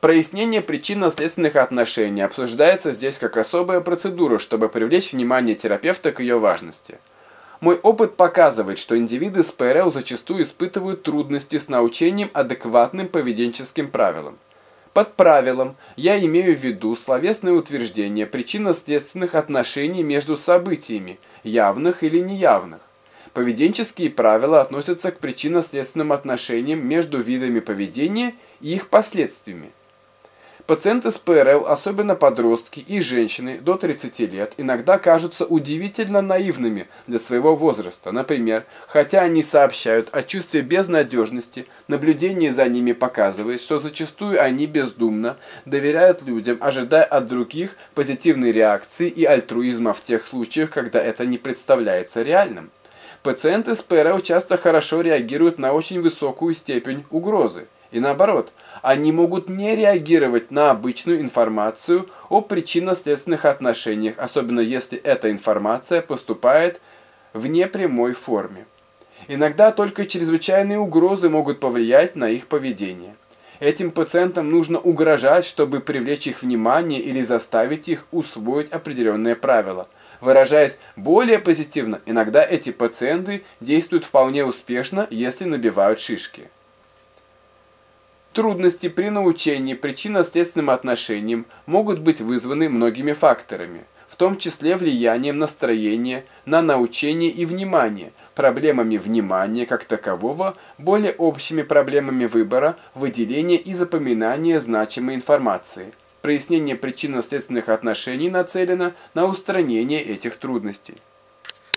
Прояснение причинно-следственных отношений обсуждается здесь как особая процедура, чтобы привлечь внимание терапевта к ее важности. Мой опыт показывает, что индивиды с ПРЛ зачастую испытывают трудности с научением адекватным поведенческим правилам. Под правилом я имею в виду словесное утверждение причинно-следственных отношений между событиями, явных или неявных. Поведенческие правила относятся к причинно-следственным отношениям между видами поведения и их последствиями. Пациенты с ПРЛ, особенно подростки и женщины до 30 лет, иногда кажутся удивительно наивными для своего возраста. Например, хотя они сообщают о чувстве безнадежности, наблюдение за ними показывает, что зачастую они бездумно доверяют людям, ожидая от других позитивной реакции и альтруизма в тех случаях, когда это не представляется реальным. Пациенты с ПРЛ часто хорошо реагируют на очень высокую степень угрозы. И наоборот – они могут не реагировать на обычную информацию о причинно-следственных отношениях, особенно если эта информация поступает в непрямой форме. Иногда только чрезвычайные угрозы могут повлиять на их поведение. Этим пациентам нужно угрожать, чтобы привлечь их внимание или заставить их усвоить определенные правила. Выражаясь более позитивно, иногда эти пациенты действуют вполне успешно, если набивают шишки. Трудности при научении причинно-следственным отношениям могут быть вызваны многими факторами, в том числе влиянием настроения на научение и внимание, проблемами внимания как такового, более общими проблемами выбора, выделения и запоминания значимой информации. Прояснение причинно-следственных отношений нацелено на устранение этих трудностей.